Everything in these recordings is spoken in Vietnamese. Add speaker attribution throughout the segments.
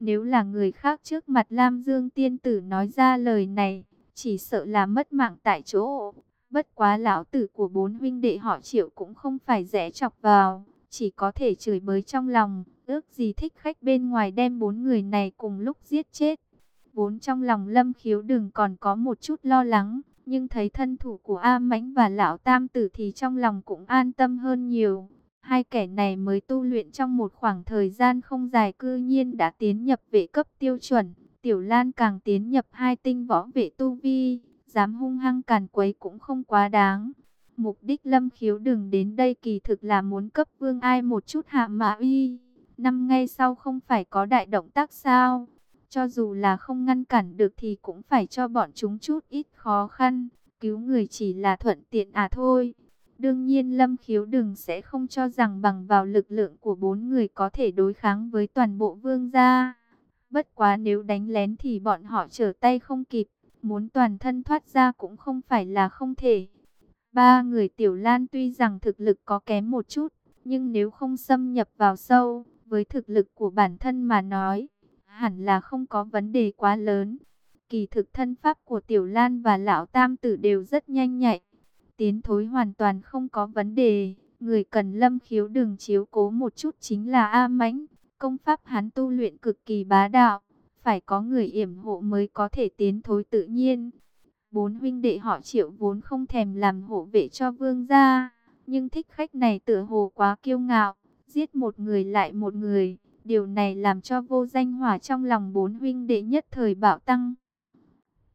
Speaker 1: Nếu là người khác trước mặt Lam Dương tiên tử nói ra lời này, chỉ sợ là mất mạng tại chỗ. Bất quá lão tử của bốn huynh đệ họ triệu cũng không phải dễ chọc vào, chỉ có thể chửi bới trong lòng, ước gì thích khách bên ngoài đem bốn người này cùng lúc giết chết. Vốn trong lòng lâm khiếu đừng còn có một chút lo lắng, nhưng thấy thân thủ của A Mãnh và lão tam tử thì trong lòng cũng an tâm hơn nhiều. Hai kẻ này mới tu luyện trong một khoảng thời gian không dài cư nhiên đã tiến nhập vệ cấp tiêu chuẩn. Tiểu Lan càng tiến nhập hai tinh võ vệ tu vi, dám hung hăng càn quấy cũng không quá đáng. Mục đích lâm khiếu đừng đến đây kỳ thực là muốn cấp vương ai một chút hạ mã uy. Năm ngay sau không phải có đại động tác sao? Cho dù là không ngăn cản được thì cũng phải cho bọn chúng chút ít khó khăn. Cứu người chỉ là thuận tiện à thôi. Đương nhiên Lâm Khiếu Đừng sẽ không cho rằng bằng vào lực lượng của bốn người có thể đối kháng với toàn bộ vương gia. Bất quá nếu đánh lén thì bọn họ trở tay không kịp, muốn toàn thân thoát ra cũng không phải là không thể. Ba người Tiểu Lan tuy rằng thực lực có kém một chút, nhưng nếu không xâm nhập vào sâu, với thực lực của bản thân mà nói, hẳn là không có vấn đề quá lớn. Kỳ thực thân pháp của Tiểu Lan và Lão Tam Tử đều rất nhanh nhạy, tiến thối hoàn toàn không có vấn đề. Người cần lâm khiếu đường chiếu cố một chút chính là A Mãnh. Công pháp hắn tu luyện cực kỳ bá đạo, phải có người yểm hộ mới có thể tiến thối tự nhiên. Bốn huynh đệ họ triệu vốn không thèm làm hộ vệ cho vương gia, nhưng thích khách này tựa hồ quá kiêu ngạo, giết một người lại một người. Điều này làm cho vô danh hỏa trong lòng bốn huynh đệ nhất thời bạo tăng.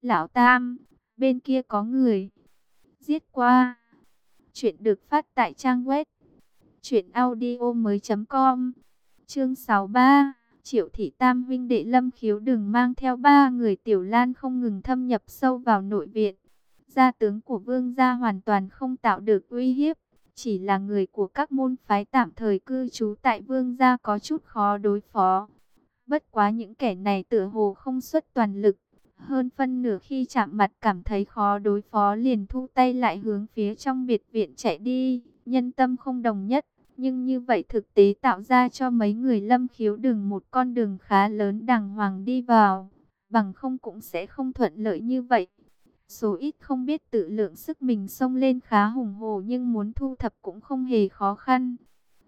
Speaker 1: Lão Tam, bên kia có người. Giết qua. Chuyện được phát tại trang web. truyệnaudio mới com Chương 63. Triệu thị tam huynh đệ lâm khiếu đừng mang theo ba người tiểu lan không ngừng thâm nhập sâu vào nội viện. Gia tướng của vương gia hoàn toàn không tạo được uy hiếp chỉ là người của các môn phái tạm thời cư trú tại vương gia có chút khó đối phó. Bất quá những kẻ này tựa hồ không xuất toàn lực, hơn phân nửa khi chạm mặt cảm thấy khó đối phó liền thu tay lại hướng phía trong biệt viện chạy đi, nhân tâm không đồng nhất. Nhưng như vậy thực tế tạo ra cho mấy người lâm khiếu đường một con đường khá lớn đàng hoàng đi vào, bằng không cũng sẽ không thuận lợi như vậy. Số ít không biết tự lượng sức mình xông lên khá hùng hồ nhưng muốn thu thập cũng không hề khó khăn.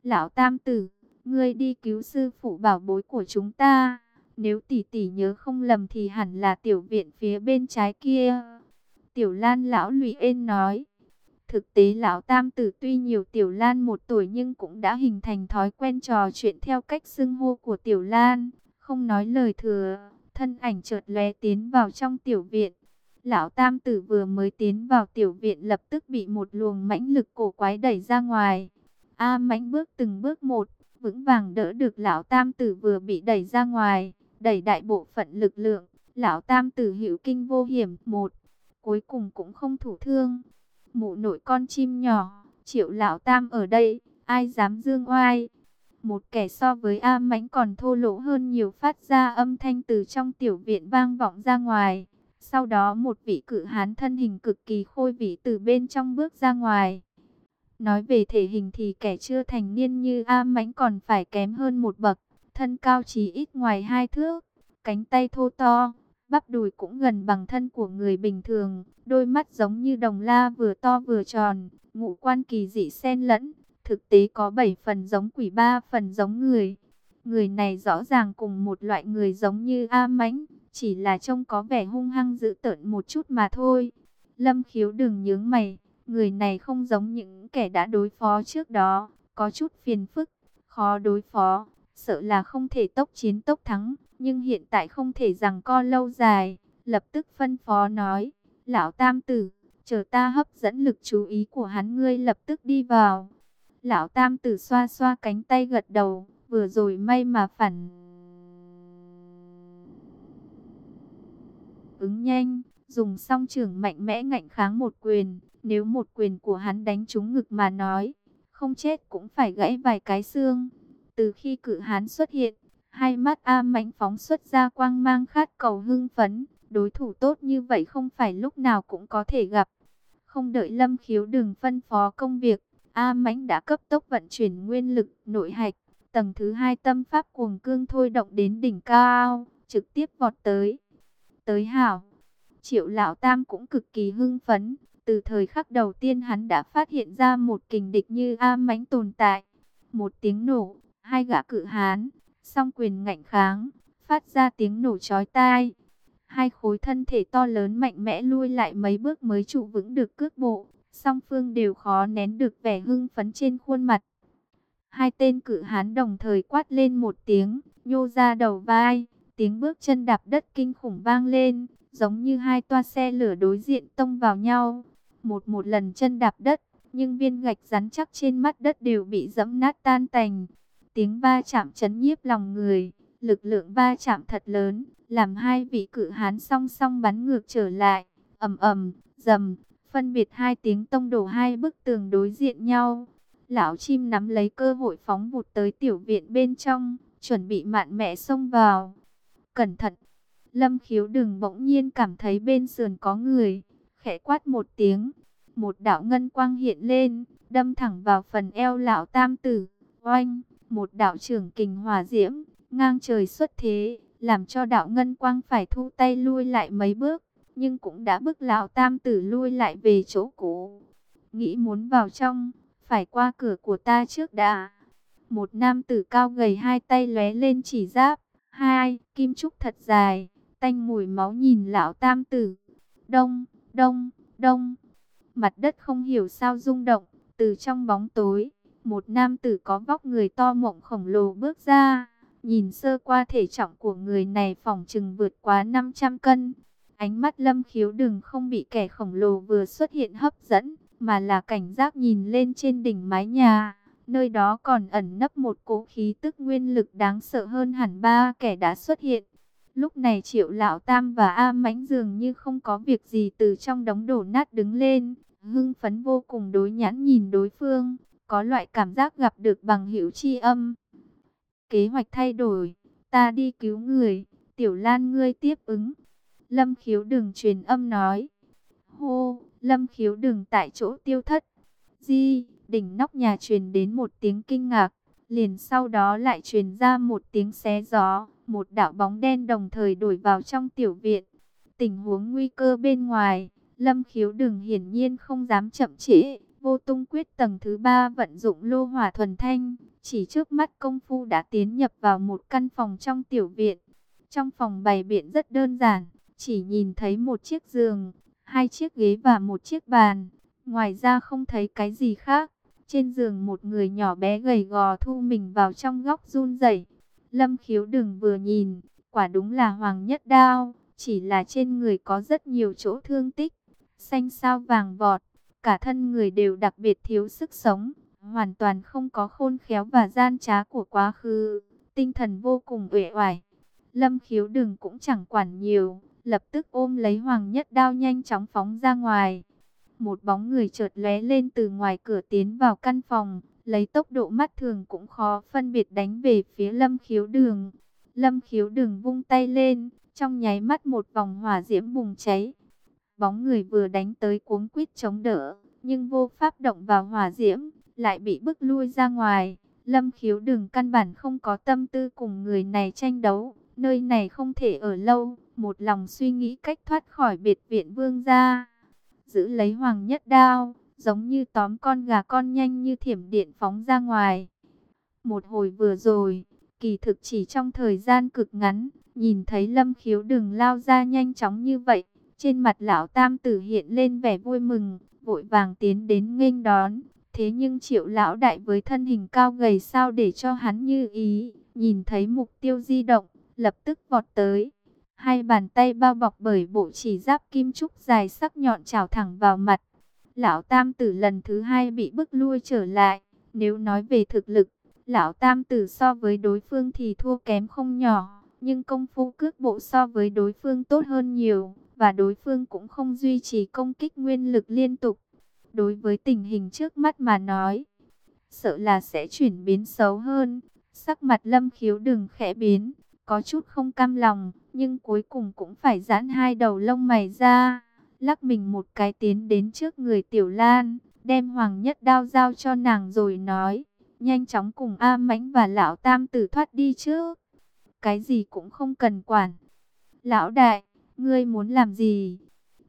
Speaker 1: Lão Tam Tử, ngươi đi cứu sư phụ bảo bối của chúng ta. Nếu tỷ tỷ nhớ không lầm thì hẳn là tiểu viện phía bên trái kia. Tiểu Lan lão lụy ên nói. Thực tế lão Tam Tử tuy nhiều Tiểu Lan một tuổi nhưng cũng đã hình thành thói quen trò chuyện theo cách xưng hô của Tiểu Lan. Không nói lời thừa, thân ảnh chợt lóe tiến vào trong tiểu viện. Lão Tam Tử vừa mới tiến vào tiểu viện lập tức bị một luồng mãnh lực cổ quái đẩy ra ngoài. A mãnh bước từng bước một, vững vàng đỡ được Lão Tam Tử vừa bị đẩy ra ngoài, đẩy đại bộ phận lực lượng. Lão Tam Tử hữu kinh vô hiểm một, cuối cùng cũng không thủ thương. Mụ nội con chim nhỏ, triệu Lão Tam ở đây, ai dám dương oai. Một kẻ so với A mãnh còn thô lỗ hơn nhiều phát ra âm thanh từ trong tiểu viện vang vọng ra ngoài. Sau đó một vị cự hán thân hình cực kỳ khôi vĩ từ bên trong bước ra ngoài. Nói về thể hình thì kẻ chưa thành niên như A Mãnh còn phải kém hơn một bậc, thân cao chỉ ít ngoài hai thước, cánh tay thô to, bắp đùi cũng gần bằng thân của người bình thường, đôi mắt giống như đồng la vừa to vừa tròn, ngũ quan kỳ dị xen lẫn, thực tế có 7 phần giống quỷ ba phần giống người. Người này rõ ràng cùng một loại người giống như A Mãnh, chỉ là trông có vẻ hung hăng dữ tợn một chút mà thôi. Lâm khiếu đừng nhướng mày, người này không giống những kẻ đã đối phó trước đó, có chút phiền phức, khó đối phó, sợ là không thể tốc chiến tốc thắng, nhưng hiện tại không thể rằng co lâu dài, lập tức phân phó nói, lão tam tử, chờ ta hấp dẫn lực chú ý của hắn ngươi lập tức đi vào. Lão tam tử xoa xoa cánh tay gật đầu, vừa rồi may mà phản ứng nhanh, dùng song trưởng mạnh mẽ ngạnh kháng một quyền. Nếu một quyền của hắn đánh trúng ngực mà nói, không chết cũng phải gãy vài cái xương. Từ khi cự hán xuất hiện, hai mắt A mạnh phóng xuất ra quang mang khát cầu hưng phấn. Đối thủ tốt như vậy không phải lúc nào cũng có thể gặp. Không đợi Lâm Khiếu đừng phân phó công việc, A Mãnh đã cấp tốc vận chuyển nguyên lực nội hạch, Tầng thứ hai tâm pháp cuồng cương thôi động đến đỉnh cao, trực tiếp vọt tới. Tới hảo, triệu lão tam cũng cực kỳ hưng phấn. Từ thời khắc đầu tiên hắn đã phát hiện ra một kình địch như A mãnh tồn tại. Một tiếng nổ, hai gã cự hán, song quyền ngạnh kháng, phát ra tiếng nổ chói tai. Hai khối thân thể to lớn mạnh mẽ lui lại mấy bước mới trụ vững được cước bộ, song phương đều khó nén được vẻ hưng phấn trên khuôn mặt. Hai tên cự hán đồng thời quát lên một tiếng, nhô ra đầu vai, tiếng bước chân đạp đất kinh khủng vang lên, giống như hai toa xe lửa đối diện tông vào nhau. Một một lần chân đạp đất, nhưng viên gạch rắn chắc trên mắt đất đều bị dẫm nát tan tành. Tiếng va chạm chấn nhiếp lòng người, lực lượng va chạm thật lớn, làm hai vị cự hán song song bắn ngược trở lại, ầm ầm, dầm, phân biệt hai tiếng tông đổ hai bức tường đối diện nhau. Lão chim nắm lấy cơ hội phóng vụt tới tiểu viện bên trong, chuẩn bị mạn mẹ xông vào. Cẩn thận! Lâm khiếu đừng bỗng nhiên cảm thấy bên sườn có người, khẽ quát một tiếng. Một đạo ngân quang hiện lên, đâm thẳng vào phần eo lão tam tử. Oanh! Một đạo trưởng kình hòa diễm, ngang trời xuất thế, làm cho đạo ngân quang phải thu tay lui lại mấy bước, nhưng cũng đã bức lão tam tử lui lại về chỗ cũ. Nghĩ muốn vào trong, phải qua cửa của ta trước đã. Một nam tử cao gầy hai tay lóe lên chỉ giáp, hai, kim trúc thật dài, tanh mùi máu nhìn lão tam tử. Đông, đông, đông. Mặt đất không hiểu sao rung động, từ trong bóng tối, một nam tử có vóc người to mộng khổng lồ bước ra. Nhìn sơ qua thể trọng của người này phòng chừng vượt quá 500 cân. Ánh mắt lâm khiếu đừng không bị kẻ khổng lồ vừa xuất hiện hấp dẫn, mà là cảnh giác nhìn lên trên đỉnh mái nhà. Nơi đó còn ẩn nấp một cỗ khí tức nguyên lực đáng sợ hơn hẳn ba kẻ đã xuất hiện. Lúc này triệu lão tam và A mãnh dường như không có việc gì từ trong đống đổ nát đứng lên. Hưng phấn vô cùng đối nhãn nhìn đối phương, có loại cảm giác gặp được bằng hữu chi âm. Kế hoạch thay đổi, ta đi cứu người, tiểu lan ngươi tiếp ứng. Lâm khiếu đừng truyền âm nói. Hô, lâm khiếu đừng tại chỗ tiêu thất. Di, đỉnh nóc nhà truyền đến một tiếng kinh ngạc. Liền sau đó lại truyền ra một tiếng xé gió. Một đạo bóng đen đồng thời đổi vào trong tiểu viện. Tình huống nguy cơ bên ngoài. Lâm khiếu đừng hiển nhiên không dám chậm trễ. Vô tung quyết tầng thứ ba vận dụng lô hỏa thuần thanh. Chỉ trước mắt công phu đã tiến nhập vào một căn phòng trong tiểu viện. Trong phòng bày biện rất đơn giản. Chỉ nhìn thấy một chiếc giường, hai chiếc ghế và một chiếc bàn. Ngoài ra không thấy cái gì khác. Trên giường một người nhỏ bé gầy gò thu mình vào trong góc run rẩy. Lâm khiếu đừng vừa nhìn, quả đúng là Hoàng Nhất Đao, chỉ là trên người có rất nhiều chỗ thương tích, xanh sao vàng vọt, cả thân người đều đặc biệt thiếu sức sống, hoàn toàn không có khôn khéo và gian trá của quá khứ, tinh thần vô cùng uể oải. Lâm khiếu đừng cũng chẳng quản nhiều, lập tức ôm lấy Hoàng Nhất Đao nhanh chóng phóng ra ngoài. Một bóng người chợt lóe lên từ ngoài cửa tiến vào căn phòng, lấy tốc độ mắt thường cũng khó phân biệt đánh về phía lâm khiếu đường. Lâm khiếu đường vung tay lên, trong nháy mắt một vòng hỏa diễm bùng cháy. Bóng người vừa đánh tới cuống quýt chống đỡ, nhưng vô pháp động vào hỏa diễm, lại bị bức lui ra ngoài. Lâm khiếu đường căn bản không có tâm tư cùng người này tranh đấu, nơi này không thể ở lâu, một lòng suy nghĩ cách thoát khỏi biệt viện vương gia. Giữ lấy hoàng nhất đao, giống như tóm con gà con nhanh như thiểm điện phóng ra ngoài. Một hồi vừa rồi, kỳ thực chỉ trong thời gian cực ngắn, nhìn thấy lâm khiếu đừng lao ra nhanh chóng như vậy, trên mặt lão tam tử hiện lên vẻ vui mừng, vội vàng tiến đến nghênh đón. Thế nhưng triệu lão đại với thân hình cao gầy sao để cho hắn như ý, nhìn thấy mục tiêu di động, lập tức vọt tới. Hai bàn tay bao bọc bởi bộ chỉ giáp kim trúc dài sắc nhọn chảo thẳng vào mặt, Lão Tam Tử lần thứ hai bị bức lui trở lại. Nếu nói về thực lực, Lão Tam Tử so với đối phương thì thua kém không nhỏ. Nhưng công phu cước bộ so với đối phương tốt hơn nhiều. Và đối phương cũng không duy trì công kích nguyên lực liên tục. Đối với tình hình trước mắt mà nói, sợ là sẽ chuyển biến xấu hơn. Sắc mặt lâm khiếu đừng khẽ biến, có chút không cam lòng, nhưng cuối cùng cũng phải giãn hai đầu lông mày ra lắc mình một cái tiến đến trước người Tiểu Lan, đem Hoàng Nhất Đao giao cho nàng rồi nói, nhanh chóng cùng A Mãnh và lão Tam tử thoát đi trước. Cái gì cũng không cần quản. Lão đại, ngươi muốn làm gì?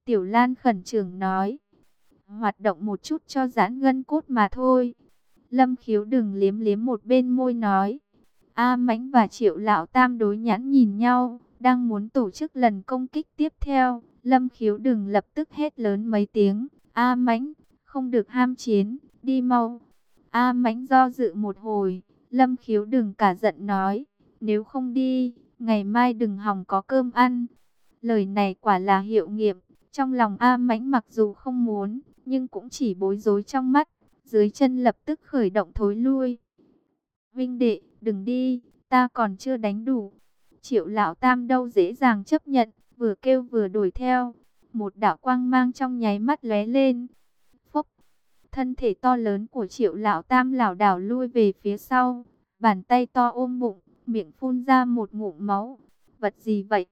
Speaker 1: Tiểu Lan khẩn trưởng nói. Hoạt động một chút cho giãn gân cốt mà thôi. Lâm khiếu đừng liếm liếm một bên môi nói. A Mãnh và Triệu Lão Tam đối nhãn nhìn nhau, đang muốn tổ chức lần công kích tiếp theo. Lâm khiếu đừng lập tức hét lớn mấy tiếng. A Mãnh, không được ham chiến, đi mau. A Mãnh do dự một hồi, Lâm khiếu đừng cả giận nói. Nếu không đi, ngày mai đừng hòng có cơm ăn. Lời này quả là hiệu nghiệm. Trong lòng A Mãnh mặc dù không muốn, nhưng cũng chỉ bối rối trong mắt. Dưới chân lập tức khởi động thối lui. Vinh đệ, đừng đi, ta còn chưa đánh đủ. Triệu lão tam đâu dễ dàng chấp nhận, vừa kêu vừa đuổi theo. Một đạo quang mang trong nháy mắt lóe lên. Phốc, thân thể to lớn của triệu lão tam lảo đảo lui về phía sau. Bàn tay to ôm bụng, miệng phun ra một ngụm máu. Vật gì vậy?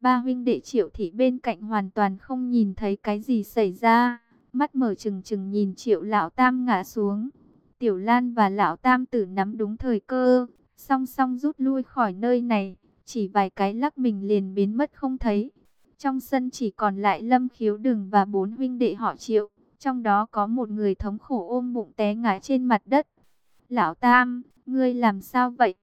Speaker 1: Ba huynh đệ triệu thị bên cạnh hoàn toàn không nhìn thấy cái gì xảy ra. Mắt mở trừng trừng nhìn triệu lão tam ngã xuống. Tiểu Lan và lão tam tử nắm đúng thời cơ. Song song rút lui khỏi nơi này. Chỉ vài cái lắc mình liền biến mất không thấy. Trong sân chỉ còn lại lâm khiếu đừng và bốn huynh đệ họ triệu. Trong đó có một người thống khổ ôm bụng té ngã trên mặt đất. Lão Tam, ngươi làm sao vậy?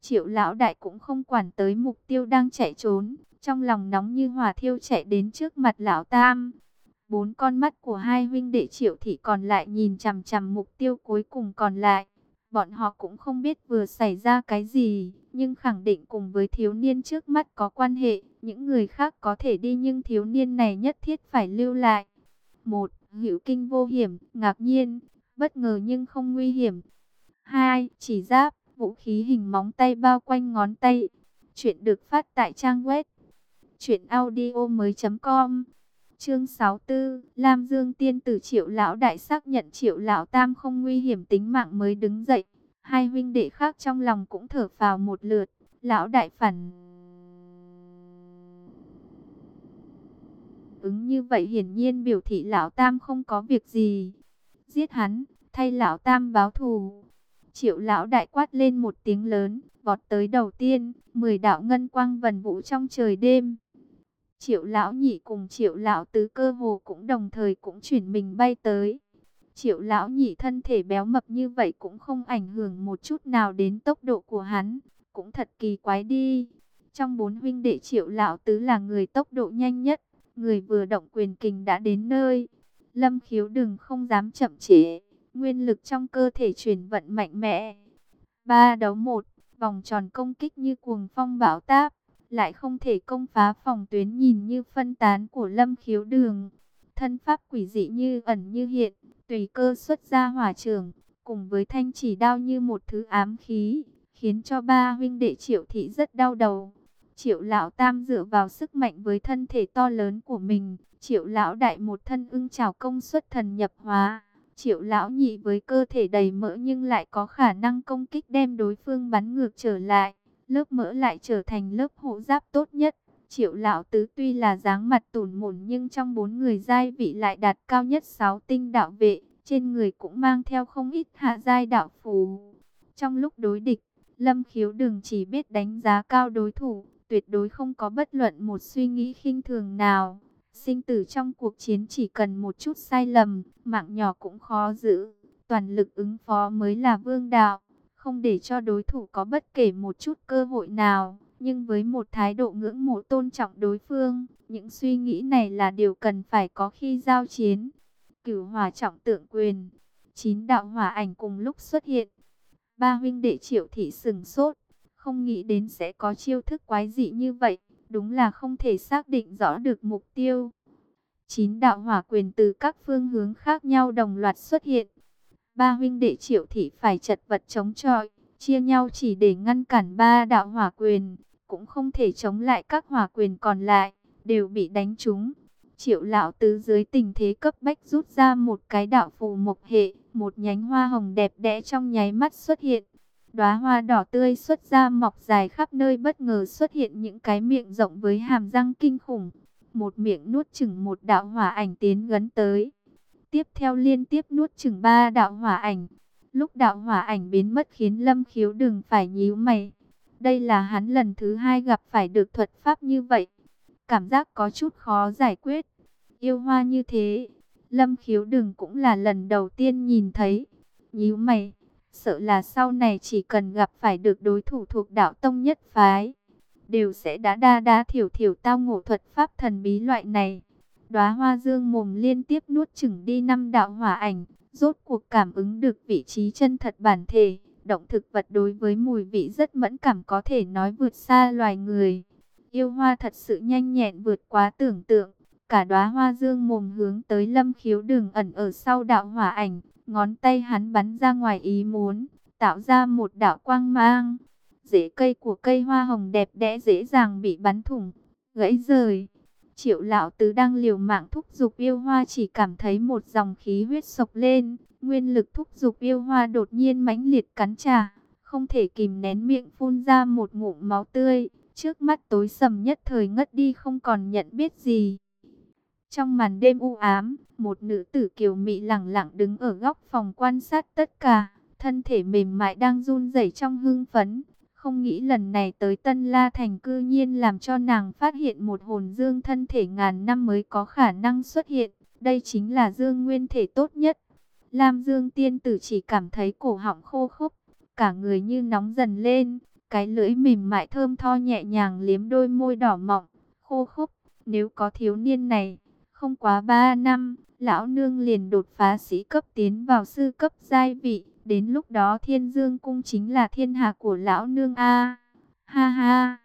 Speaker 1: Triệu lão đại cũng không quản tới mục tiêu đang chạy trốn, trong lòng nóng như hỏa thiêu chạy đến trước mặt lão tam. Bốn con mắt của hai huynh đệ triệu thị còn lại nhìn chằm chằm mục tiêu cuối cùng còn lại. Bọn họ cũng không biết vừa xảy ra cái gì, nhưng khẳng định cùng với thiếu niên trước mắt có quan hệ. Những người khác có thể đi nhưng thiếu niên này nhất thiết phải lưu lại. Một, hữu kinh vô hiểm, ngạc nhiên, bất ngờ nhưng không nguy hiểm. Hai, chỉ giáp, vũ khí hình móng tay bao quanh ngón tay. Chuyện được phát tại trang web truyệnaudiomoi.com. Chương 64, Lam Dương tiên tử Triệu lão đại xác nhận Triệu lão tam không nguy hiểm tính mạng mới đứng dậy. Hai huynh đệ khác trong lòng cũng thở phào một lượt, lão đại phản ứng như vậy hiển nhiên biểu thị lão tam không có việc gì. Giết hắn, thay lão tam báo thù. Triệu lão đại quát lên một tiếng lớn, vọt tới đầu tiên, mười đạo ngân quang vần vũ trong trời đêm. Triệu lão nhị cùng triệu lão tứ cơ hồ cũng đồng thời cũng chuyển mình bay tới. Triệu lão nhị thân thể béo mập như vậy cũng không ảnh hưởng một chút nào đến tốc độ của hắn, cũng thật kỳ quái đi. Trong bốn huynh đệ triệu lão tứ là người tốc độ nhanh nhất, người vừa động quyền kình đã đến nơi. Lâm khiếu đừng không dám chậm trễ, nguyên lực trong cơ thể chuyển vận mạnh mẽ. Ba đấu một, vòng tròn công kích như cuồng phong bão táp, lại không thể công phá phòng tuyến nhìn như phân tán của lâm khiếu đường. Thân pháp quỷ dị như ẩn như hiện, tùy cơ xuất ra hỏa trường, cùng với thanh chỉ đao như một thứ ám khí, khiến cho ba huynh đệ triệu thị rất đau đầu. Triệu lão tam dựa vào sức mạnh với thân thể to lớn của mình, triệu lão đại một thân ưng trào công suất thần nhập hóa. Triệu lão nhị với cơ thể đầy mỡ nhưng lại có khả năng công kích đem đối phương bắn ngược trở lại. Lớp mỡ lại trở thành lớp hộ giáp tốt nhất. Triệu lão tứ tuy là dáng mặt tủn mồn nhưng trong bốn người giai vị lại đạt cao nhất sáu tinh đạo vệ. Trên người cũng mang theo không ít hạ giai đạo phù. Trong lúc đối địch, Lâm khiếu đừng chỉ biết đánh giá cao đối thủ, tuyệt đối không có bất luận một suy nghĩ khinh thường nào. Sinh tử trong cuộc chiến chỉ cần một chút sai lầm, mạng nhỏ cũng khó giữ. Toàn lực ứng phó mới là vương đạo, không để cho đối thủ có bất kể một chút cơ hội nào. Nhưng với một thái độ ngưỡng mộ tôn trọng đối phương, những suy nghĩ này là điều cần phải có khi giao chiến. Cửu hòa trọng tượng quyền, chín đạo hỏa ảnh cùng lúc xuất hiện. Ba huynh đệ triệu thị sừng sốt, không nghĩ đến sẽ có chiêu thức quái dị như vậy, đúng là không thể xác định rõ được mục tiêu. Chín đạo hỏa quyền từ các phương hướng khác nhau đồng loạt xuất hiện. Ba huynh đệ triệu thị phải chật vật chống chọi, chia nhau chỉ để ngăn cản ba đạo hỏa quyền, cũng không thể chống lại các hỏa quyền còn lại, đều bị đánh trúng. Triệu lão tứ dưới tình thế cấp bách rút ra một cái đạo phù mộc hệ, một nhánh hoa hồng đẹp đẽ trong nháy mắt xuất hiện. Đóa hoa đỏ tươi xuất ra mọc dài khắp nơi bất ngờ xuất hiện những cái miệng rộng với hàm răng kinh khủng. Một miệng nuốt chừng một đạo hỏa ảnh tiến gấn tới. Tiếp theo liên tiếp nuốt chừng ba đạo hỏa ảnh. Lúc đạo hỏa ảnh biến mất khiến Lâm Khiếu đừng phải nhíu mày. Đây là hắn lần thứ hai gặp phải được thuật pháp như vậy. Cảm giác có chút khó giải quyết. Yêu hoa như thế, Lâm Khiếu đừng cũng là lần đầu tiên nhìn thấy. Nhíu mày, sợ là sau này chỉ cần gặp phải được đối thủ thuộc đạo tông nhất phái. Đều sẽ đã đa đa thiểu thiểu tao ngộ thuật pháp thần bí loại này. Đóa hoa dương mồm liên tiếp nuốt chửng đi năm đạo hỏa ảnh, rốt cuộc cảm ứng được vị trí chân thật bản thể. Động thực vật đối với mùi vị rất mẫn cảm có thể nói vượt xa loài người. Yêu hoa thật sự nhanh nhẹn vượt quá tưởng tượng. Cả đóa hoa dương mồm hướng tới lâm khiếu đường ẩn ở sau đạo hỏa ảnh. Ngón tay hắn bắn ra ngoài ý muốn, tạo ra một đạo quang mang. Rễ cây của cây hoa hồng đẹp đẽ dễ dàng bị bắn thủng, gãy rời. Triệu lão tứ đang liều mạng thúc giục yêu hoa chỉ cảm thấy một dòng khí huyết sộc lên, nguyên lực thúc giục yêu hoa đột nhiên mãnh liệt cắn trả, không thể kìm nén miệng phun ra một ngụm máu tươi, trước mắt tối sầm nhất thời ngất đi không còn nhận biết gì. Trong màn đêm u ám, một nữ tử kiều mị lẳng lặng đứng ở góc phòng quan sát tất cả, thân thể mềm mại đang run rẩy trong hưng phấn. Không nghĩ lần này tới Tân La Thành cư nhiên làm cho nàng phát hiện một hồn dương thân thể ngàn năm mới có khả năng xuất hiện. Đây chính là dương nguyên thể tốt nhất. Lam Dương tiên tử chỉ cảm thấy cổ họng khô khốc, cả người như nóng dần lên, cái lưỡi mềm mại thơm tho nhẹ nhàng liếm đôi môi đỏ mọng, khô khốc. Nếu có thiếu niên này, không quá ba năm, lão nương liền đột phá sĩ cấp tiến vào sư cấp giai vị. Đến lúc đó thiên dương cung chính là thiên hạ của lão nương A. Ha ha.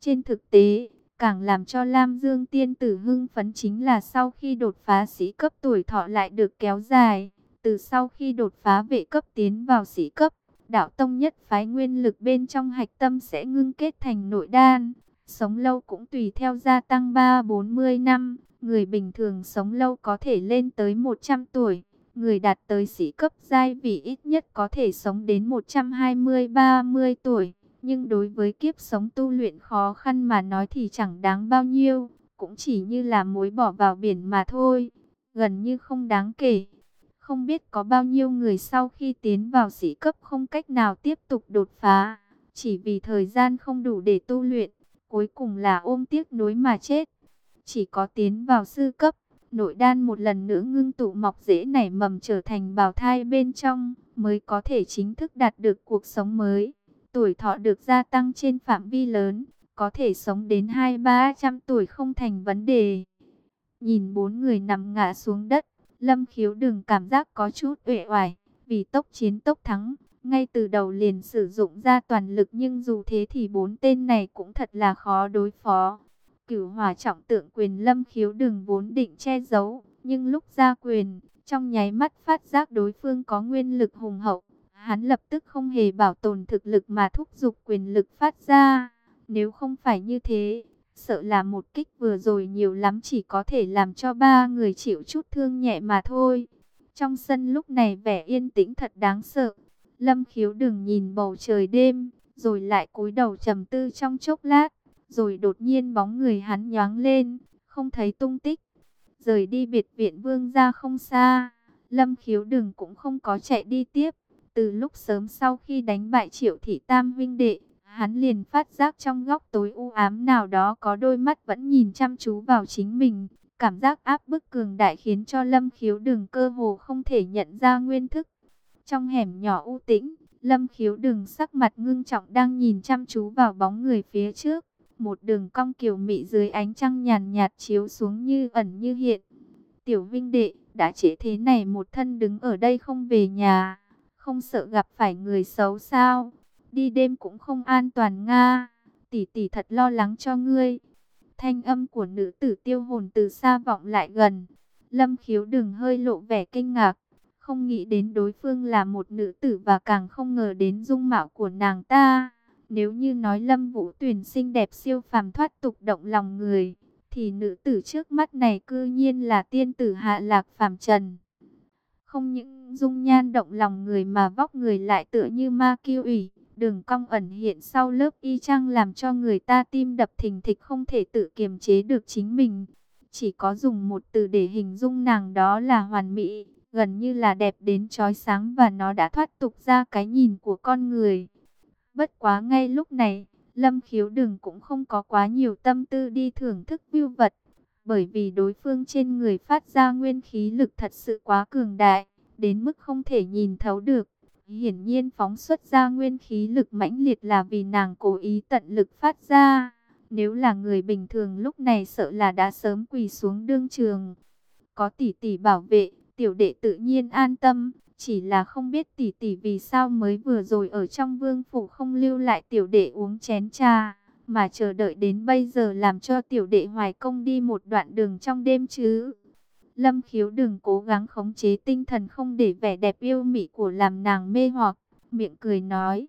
Speaker 1: Trên thực tế, càng làm cho Lam Dương tiên tử hưng phấn chính là sau khi đột phá sĩ cấp tuổi thọ lại được kéo dài. Từ sau khi đột phá vệ cấp tiến vào sĩ cấp, đạo tông nhất phái nguyên lực bên trong hạch tâm sẽ ngưng kết thành nội đan. Sống lâu cũng tùy theo gia tăng 3-40 năm. Người bình thường sống lâu có thể lên tới 100 tuổi. Người đạt tới sĩ cấp giai vị ít nhất có thể sống đến 120-30 tuổi. Nhưng đối với kiếp sống tu luyện khó khăn mà nói thì chẳng đáng bao nhiêu. Cũng chỉ như là mối bỏ vào biển mà thôi. Gần như không đáng kể. Không biết có bao nhiêu người sau khi tiến vào sĩ cấp không cách nào tiếp tục đột phá. Chỉ vì thời gian không đủ để tu luyện. Cuối cùng là ôm tiếc nuối mà chết. Chỉ có tiến vào sư cấp, nội đan một lần nữa ngưng tụ mọc dễ nảy mầm trở thành bào thai bên trong, mới có thể chính thức đạt được cuộc sống mới. Tuổi thọ được gia tăng trên phạm vi lớn, có thể sống đến hai ba trăm tuổi không thành vấn đề. Nhìn bốn người nằm ngã xuống đất, Lâm khiếu đừng cảm giác có chút uể oải, vì tốc chiến tốc thắng, ngay từ đầu liền sử dụng ra toàn lực nhưng dù thế thì bốn tên này cũng thật là khó đối phó. Cửu hòa trọng tượng quyền lâm khiếu đừng vốn định che giấu, nhưng lúc ra quyền, trong nháy mắt phát giác đối phương có nguyên lực hùng hậu. Hắn lập tức không hề bảo tồn thực lực mà thúc giục quyền lực phát ra. Nếu không phải như thế, sợ là một kích vừa rồi nhiều lắm chỉ có thể làm cho ba người chịu chút thương nhẹ mà thôi. Trong sân lúc này vẻ yên tĩnh thật đáng sợ. Lâm khiếu đừng nhìn bầu trời đêm, rồi lại cúi đầu trầm tư trong chốc lát rồi đột nhiên bóng người hắn nhoáng lên, không thấy tung tích. Rời đi biệt viện vương ra không xa, lâm khiếu đừng cũng không có chạy đi tiếp. Từ lúc sớm sau khi đánh bại triệu thị tam vinh đệ, hắn liền phát giác trong góc tối u ám nào đó có đôi mắt vẫn nhìn chăm chú vào chính mình. Cảm giác áp bức cường đại khiến cho lâm khiếu đừng cơ hồ không thể nhận ra nguyên thức. Trong hẻm nhỏ u tĩnh, lâm khiếu đừng sắc mặt ngưng trọng đang nhìn chăm chú vào bóng người phía trước. Một đường cong kiều mị dưới ánh trăng nhàn nhạt chiếu xuống như ẩn như hiện. Tiểu Vinh Đệ, đã trễ thế này một thân đứng ở đây không về nhà, không sợ gặp phải người xấu sao? Đi đêm cũng không an toàn nga. Tỷ tỷ thật lo lắng cho ngươi. Thanh âm của nữ tử tiêu hồn từ xa vọng lại gần. Lâm khiếu đừng hơi lộ vẻ kinh ngạc. Không nghĩ đến đối phương là một nữ tử và càng không ngờ đến dung mạo của nàng ta. Nếu như nói Lâm Vũ Tuyền xinh đẹp siêu phàm thoát tục động lòng người, thì nữ tử trước mắt này cư nhiên là tiên tử hạ lạc phàm trần. Không những dung nhan động lòng người mà vóc người lại tựa như ma kiêu ủy, đường cong ẩn hiện sau lớp y chang làm cho người ta tim đập thình thịch không thể tự kiềm chế được chính mình. Chỉ có dùng một từ để hình dung nàng đó là hoàn mỹ, gần như là đẹp đến chói sáng và nó đã thoát tục ra cái nhìn của con người. Bất quá ngay lúc này, Lâm Khiếu Đừng cũng không có quá nhiều tâm tư đi thưởng thức view vật, bởi vì đối phương trên người phát ra nguyên khí lực thật sự quá cường đại, đến mức không thể nhìn thấu được. Hiển nhiên phóng xuất ra nguyên khí lực mãnh liệt là vì nàng cố ý tận lực phát ra. Nếu là người bình thường lúc này sợ là đã sớm quỳ xuống đương trường. Có tỷ tỷ bảo vệ, tiểu đệ tự nhiên an tâm. Chỉ là không biết tỷ tỷ vì sao mới vừa rồi ở trong vương phủ không lưu lại tiểu đệ uống chén trà. Mà chờ đợi đến bây giờ làm cho tiểu đệ hoài công đi một đoạn đường trong đêm chứ. Lâm khiếu đừng cố gắng khống chế tinh thần không để vẻ đẹp yêu mị của làm nàng mê hoặc. Miệng cười nói.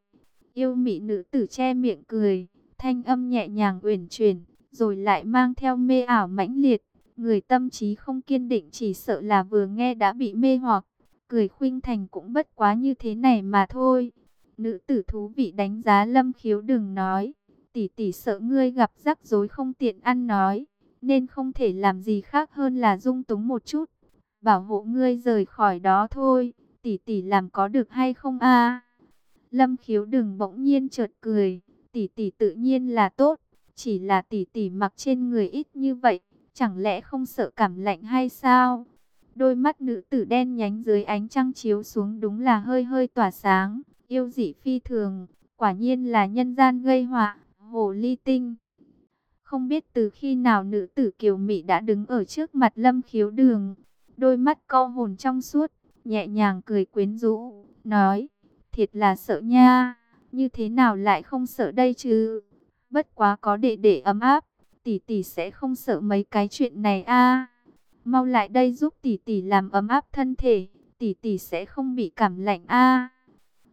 Speaker 1: Yêu mị nữ tử che miệng cười. Thanh âm nhẹ nhàng uyển chuyển. Rồi lại mang theo mê ảo mãnh liệt. Người tâm trí không kiên định chỉ sợ là vừa nghe đã bị mê hoặc. Cười khuynh thành cũng bất quá như thế này mà thôi. Nữ tử thú vị đánh giá lâm khiếu đừng nói. Tỷ tỷ sợ ngươi gặp rắc rối không tiện ăn nói nên không thể làm gì khác hơn là dung túng một chút. Bảo hộ ngươi rời khỏi đó thôi, tỷ tỷ làm có được hay không a? Lâm khiếu đừng bỗng nhiên chợt cười, tỷ tỷ tự nhiên là tốt, chỉ là tỷ tỷ mặc trên người ít như vậy, chẳng lẽ không sợ cảm lạnh hay sao? Đôi mắt nữ tử đen nhánh dưới ánh trăng chiếu xuống đúng là hơi hơi tỏa sáng, yêu dị phi thường, quả nhiên là nhân gian gây họa, hồ ly tinh. Không biết từ khi nào nữ tử kiều mị đã đứng ở trước mặt lâm khiếu đường. Đôi mắt co hồn trong suốt, nhẹ nhàng cười quyến rũ, nói, thiệt là sợ nha, như thế nào lại không sợ đây chứ? Bất quá có đệ đệ ấm áp, tỷ tỷ sẽ không sợ mấy cái chuyện này a. Mau lại đây giúp tỷ tỷ làm ấm áp thân thể, tỷ tỷ sẽ không bị cảm lạnh a.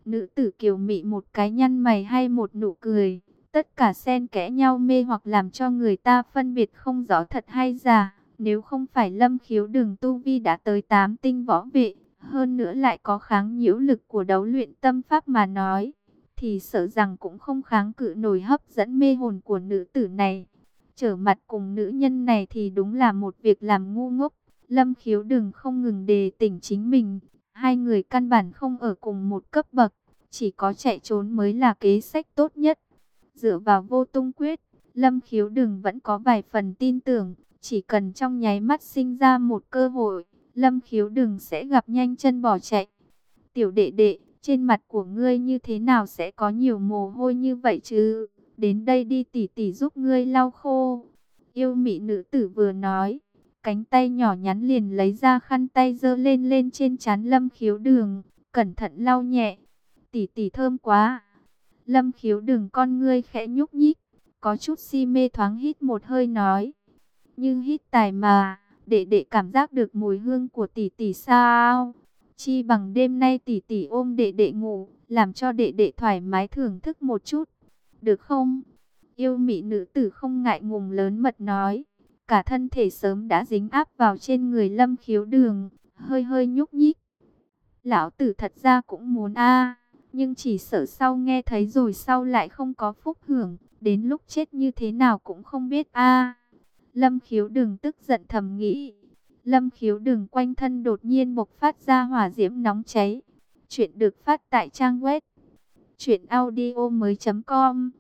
Speaker 1: Nữ tử kiều mị một cái nhăn mày hay một nụ cười, Tất cả xen kẽ nhau mê hoặc làm cho người ta phân biệt không rõ thật hay giả. Nếu không phải lâm khiếu đường tu vi đã tới 8 tinh võ vệ, hơn nữa lại có kháng nhiễu lực của đấu luyện tâm pháp mà nói, thì sợ rằng cũng không kháng cự nổi hấp dẫn mê hồn của nữ tử này. Trở mặt cùng nữ nhân này thì đúng là một việc làm ngu ngốc. Lâm khiếu đừng không ngừng đề tỉnh chính mình. Hai người căn bản không ở cùng một cấp bậc. Chỉ có chạy trốn mới là kế sách tốt nhất. Dựa vào vô tung quyết, Lâm Khiếu Đừng vẫn có vài phần tin tưởng, chỉ cần trong nháy mắt sinh ra một cơ hội, Lâm Khiếu Đừng sẽ gặp nhanh chân bỏ chạy. Tiểu đệ đệ, trên mặt của ngươi như thế nào sẽ có nhiều mồ hôi như vậy chứ? Đến đây đi tỉ tỉ giúp ngươi lau khô. Yêu mị nữ tử vừa nói, cánh tay nhỏ nhắn liền lấy ra khăn tay dơ lên lên trên chán Lâm Khiếu Đường, cẩn thận lau nhẹ. Tỉ tỉ thơm quá. Lâm khiếu đường con ngươi khẽ nhúc nhích, có chút si mê thoáng hít một hơi nói. Nhưng hít tài mà, để đệ cảm giác được mùi hương của tỷ tỷ sao? Chi bằng đêm nay tỷ tỷ ôm đệ đệ ngủ, làm cho đệ đệ thoải mái thưởng thức một chút. Được không? Yêu mị nữ tử không ngại ngùng lớn mật nói. Cả thân thể sớm đã dính áp vào trên người lâm khiếu đường, hơi hơi nhúc nhích. Lão tử thật ra cũng muốn a nhưng chỉ sợ sau nghe thấy rồi sau lại không có phúc hưởng, đến lúc chết như thế nào cũng không biết a. Lâm khiếu đường tức giận thầm nghĩ. Lâm khiếu đường quanh thân đột nhiên bộc phát ra hỏa diễm nóng cháy. Chuyện được phát tại trang web truyệnaudiomoi.com.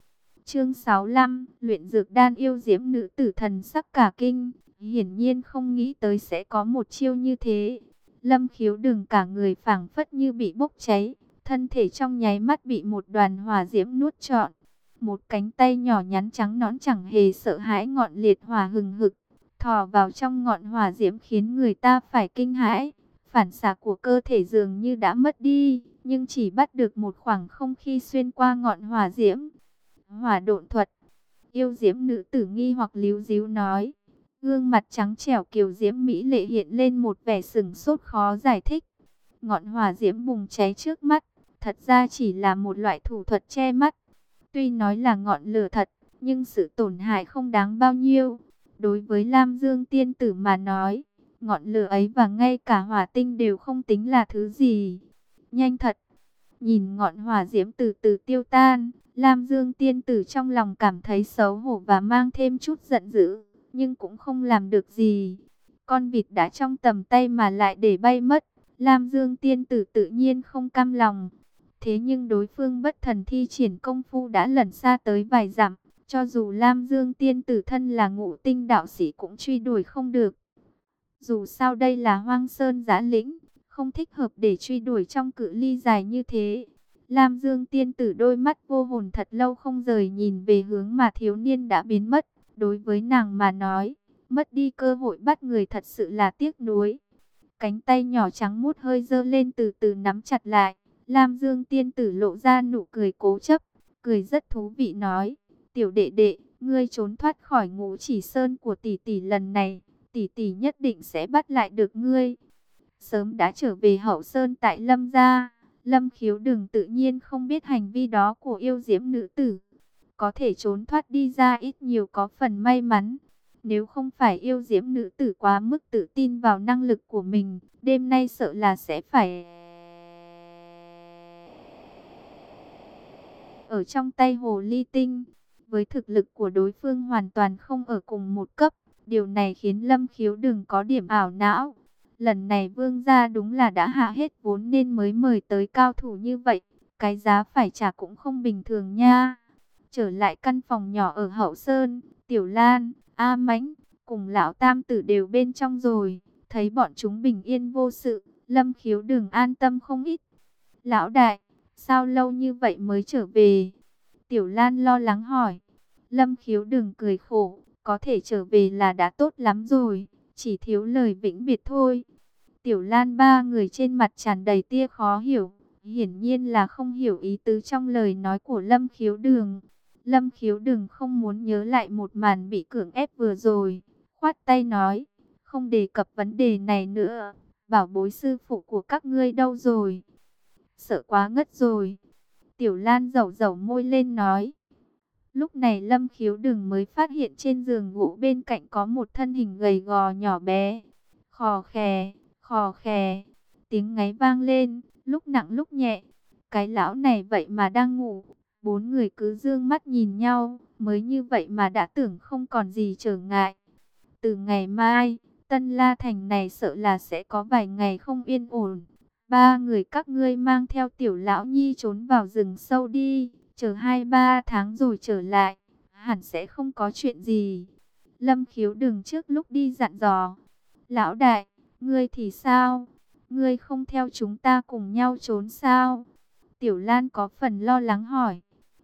Speaker 1: Chương 65, luyện dược đan yêu diễm nữ tử thần sắc cả kinh, hiển nhiên không nghĩ tới sẽ có một chiêu như thế. Lâm khiếu đừng cả người phảng phất như bị bốc cháy, thân thể trong nháy mắt bị một đoàn hỏa diễm nuốt trọn. Một cánh tay nhỏ nhắn trắng nõn chẳng hề sợ hãi ngọn liệt hỏa hừng hực, thò vào trong ngọn hỏa diễm khiến người ta phải kinh hãi. Phản xạ của cơ thể dường như đã mất đi, nhưng chỉ bắt được một khoảng không khi xuyên qua ngọn hỏa diễm. Hỏa độn thuật, yêu diễm nữ tử nghi hoặc líu díu nói. Gương mặt trắng trẻo kiều diễm mỹ lệ hiện lên một vẻ sừng sốt khó giải thích. Ngọn hỏa diễm bùng cháy trước mắt, thật ra chỉ là một loại thủ thuật che mắt. Tuy nói là ngọn lửa thật, nhưng sự tổn hại không đáng bao nhiêu. Đối với Lam Dương tiên tử mà nói, ngọn lửa ấy và ngay cả hỏa tinh đều không tính là thứ gì. Nhanh thật, nhìn ngọn hỏa diễm từ từ tiêu tan, Lam Dương tiên tử trong lòng cảm thấy xấu hổ và mang thêm chút giận dữ, nhưng cũng không làm được gì. Con vịt đã trong tầm tay mà lại để bay mất. Lam Dương tiên tử tự nhiên không cam lòng. Thế nhưng đối phương bất thần thi triển công phu đã lẩn xa tới vài dặm. Cho dù Lam Dương tiên tử thân là ngũ tinh đạo sĩ cũng truy đuổi không được. Dù sao đây là hoang sơn giã lĩnh, không thích hợp để truy đuổi trong cự ly dài như thế. Lam Dương tiên tử đôi mắt vô hồn thật lâu không rời nhìn về hướng mà thiếu niên đã biến mất. Đối với nàng mà nói, mất đi cơ hội bắt người thật sự là tiếc nuối. Cánh tay nhỏ trắng mút hơi dơ lên từ từ nắm chặt lại. Lam Dương tiên tử lộ ra nụ cười cố chấp, cười rất thú vị nói. Tiểu đệ đệ, ngươi trốn thoát khỏi ngũ chỉ sơn của tỷ tỷ lần này, tỷ tỷ nhất định sẽ bắt lại được ngươi. Sớm đã trở về hậu sơn tại Lâm gia, Lâm khiếu đừng tự nhiên không biết hành vi đó của yêu diễm nữ tử. Có thể trốn thoát đi ra ít nhiều có phần may mắn. Nếu không phải yêu diễm nữ tử quá mức tự tin vào năng lực của mình, đêm nay sợ là sẽ phải... Ở trong tay hồ ly tinh, với thực lực của đối phương hoàn toàn không ở cùng một cấp. Điều này khiến Lâm Khiếu đừng có điểm ảo não. Lần này vương gia đúng là đã hạ hết vốn nên mới mời tới cao thủ như vậy. Cái giá phải trả cũng không bình thường nha. Trở lại căn phòng nhỏ ở Hậu Sơn, Tiểu Lan, A Mãnh cùng lão tam tử đều bên trong rồi. Thấy bọn chúng bình yên vô sự, Lâm Khiếu đừng an tâm không ít. Lão đại, sao lâu như vậy mới trở về? Tiểu Lan lo lắng hỏi. Lâm khiếu đừng cười khổ, có thể trở về là đã tốt lắm rồi, chỉ thiếu lời vĩnh biệt thôi. Tiểu Lan ba người trên mặt tràn đầy tia khó hiểu, hiển nhiên là không hiểu ý tứ trong lời nói của Lâm khiếu đường. Lâm khiếu đường không muốn nhớ lại một màn bị cưỡng ép vừa rồi, khoát tay nói, không đề cập vấn đề này nữa, bảo bối sư phụ của các ngươi đâu rồi. Sợ quá ngất rồi. Tiểu Lan dầu dầu môi lên nói. Lúc này Lâm Khiếu đường mới phát hiện trên giường gỗ bên cạnh có một thân hình gầy gò nhỏ bé. Khò khè, khò khè, tiếng ngáy vang lên, lúc nặng lúc nhẹ. Cái lão này vậy mà đang ngủ. Bốn người cứ dương mắt nhìn nhau, mới như vậy mà đã tưởng không còn gì trở ngại. Từ ngày mai, Tân La Thành này sợ là sẽ có vài ngày không yên ổn. Ba người các ngươi mang theo tiểu lão nhi trốn vào rừng sâu đi chờ hai ba tháng rồi trở lại, hẳn sẽ không có chuyện gì. Lâm khiếu đừng trước lúc đi dặn dò. Lão đại, ngươi thì sao? Ngươi không theo chúng ta cùng nhau trốn sao? Tiểu Lan có phần lo lắng hỏi.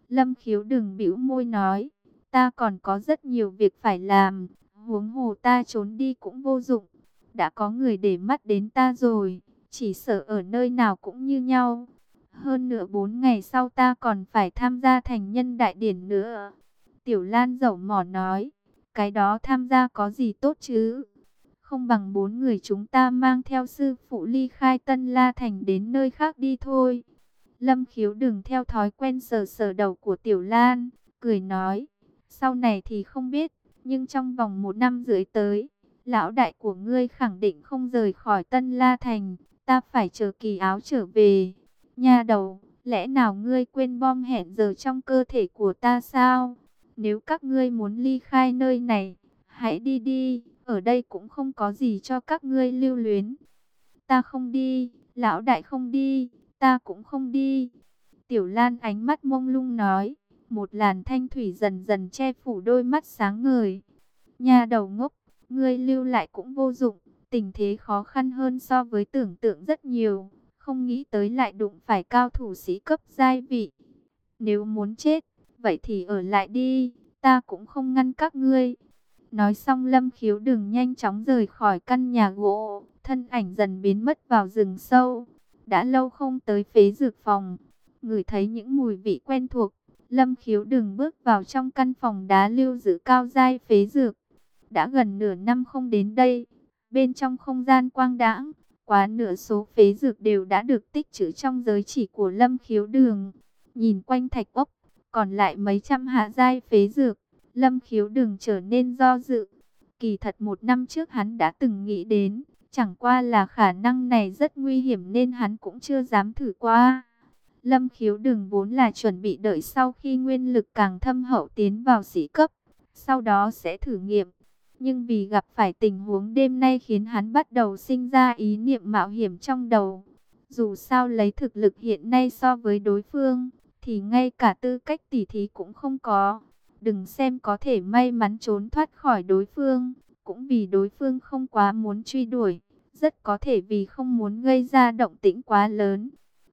Speaker 1: Lâm khiếu đừng bĩu môi nói. Ta còn có rất nhiều việc phải làm. Huống hồ ta trốn đi cũng vô dụng. Đã có người để mắt đến ta rồi. Chỉ sợ ở nơi nào cũng như nhau. Hơn nữa bốn ngày sau ta còn phải tham gia thành nhân đại điển nữa. Tiểu Lan dẫu mỏ nói, cái đó tham gia có gì tốt chứ? Không bằng bốn người chúng ta mang theo sư phụ ly khai tân la thành đến nơi khác đi thôi. Lâm khiếu đừng theo thói quen sờ sờ đầu của Tiểu Lan, cười nói, sau này thì không biết, nhưng trong vòng một năm rưỡi tới, lão đại của ngươi khẳng định không rời khỏi tân la thành, ta phải chờ kỳ áo trở về. Nha đầu, lẽ nào ngươi quên bom hẹn giờ trong cơ thể của ta sao? Nếu các ngươi muốn ly khai nơi này, hãy đi đi, ở đây cũng không có gì cho các ngươi lưu luyến. Ta không đi, lão đại không đi, ta cũng không đi. Tiểu Lan ánh mắt mông lung nói, một làn thanh thủy dần dần che phủ đôi mắt sáng ngời. nhà đầu ngốc, ngươi lưu lại cũng vô dụng, tình thế khó khăn hơn so với tưởng tượng rất nhiều không nghĩ tới lại đụng phải cao thủ sĩ cấp giai vị. Nếu muốn chết, vậy thì ở lại đi, ta cũng không ngăn các ngươi. Nói xong lâm khiếu đừng nhanh chóng rời khỏi căn nhà gỗ, thân ảnh dần biến mất vào rừng sâu. Đã lâu không tới phế dược phòng, ngửi thấy những mùi vị quen thuộc. Lâm khiếu đừng bước vào trong căn phòng đá lưu giữ cao giai phế dược. Đã gần nửa năm không đến đây, bên trong không gian quang đãng, Quá nửa số phế dược đều đã được tích trữ trong giới chỉ của lâm khiếu đường. Nhìn quanh thạch ốc, còn lại mấy trăm hạ giai phế dược. Lâm khiếu đường trở nên do dự. Kỳ thật một năm trước hắn đã từng nghĩ đến. Chẳng qua là khả năng này rất nguy hiểm nên hắn cũng chưa dám thử qua. Lâm khiếu đường vốn là chuẩn bị đợi sau khi nguyên lực càng thâm hậu tiến vào sĩ cấp. Sau đó sẽ thử nghiệm. Nhưng vì gặp phải tình huống đêm nay khiến hắn bắt đầu sinh ra ý niệm mạo hiểm trong đầu. Dù sao lấy thực lực hiện nay so với đối phương, thì ngay cả tư cách tỉ thí cũng không có. Đừng xem có thể may mắn trốn thoát khỏi đối phương, cũng vì đối phương không quá muốn truy đuổi, rất có thể vì không muốn gây ra động tĩnh quá lớn.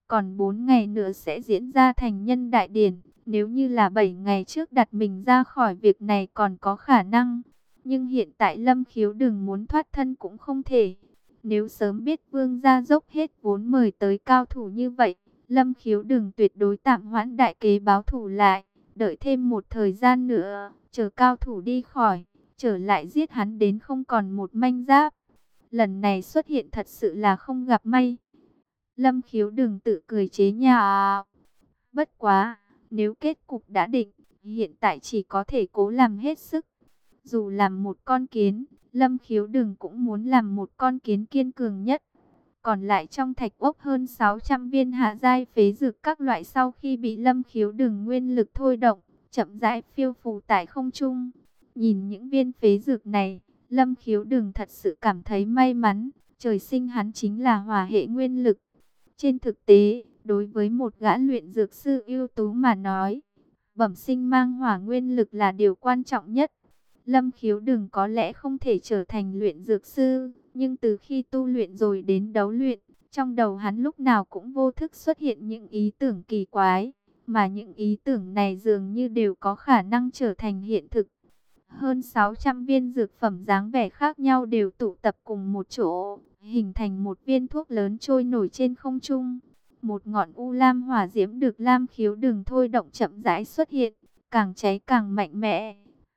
Speaker 1: Còn 4 ngày nữa sẽ diễn ra thành nhân đại điển, nếu như là 7 ngày trước đặt mình ra khỏi việc này còn có khả năng. Nhưng hiện tại Lâm Khiếu đừng muốn thoát thân cũng không thể. Nếu sớm biết Vương gia dốc hết vốn mời tới cao thủ như vậy, Lâm Khiếu đừng tuyệt đối tạm hoãn đại kế báo thủ lại, đợi thêm một thời gian nữa, chờ cao thủ đi khỏi, trở lại giết hắn đến không còn một manh giáp. Lần này xuất hiện thật sự là không gặp may. Lâm Khiếu đừng tự cười chế nhà. Bất quá, nếu kết cục đã định, hiện tại chỉ có thể cố làm hết sức. Dù làm một con kiến, Lâm Khiếu đừng cũng muốn làm một con kiến kiên cường nhất. Còn lại trong thạch ốc hơn 600 viên hạ giai phế dược các loại sau khi bị lâm khiếu đường nguyên lực thôi động, chậm rãi phiêu phù tại không trung. Nhìn những viên phế dược này, lâm khiếu đường thật sự cảm thấy may mắn, trời sinh hắn chính là hòa hệ nguyên lực. Trên thực tế, đối với một gã luyện dược sư ưu tú mà nói, bẩm sinh mang hỏa nguyên lực là điều quan trọng nhất. Lâm khiếu đừng có lẽ không thể trở thành luyện dược sư, nhưng từ khi tu luyện rồi đến đấu luyện, trong đầu hắn lúc nào cũng vô thức xuất hiện những ý tưởng kỳ quái, mà những ý tưởng này dường như đều có khả năng trở thành hiện thực. Hơn 600 viên dược phẩm dáng vẻ khác nhau đều tụ tập cùng một chỗ, hình thành một viên thuốc lớn trôi nổi trên không trung. Một ngọn u lam hỏa diễm được lam khiếu đường thôi động chậm rãi xuất hiện, càng cháy càng mạnh mẽ,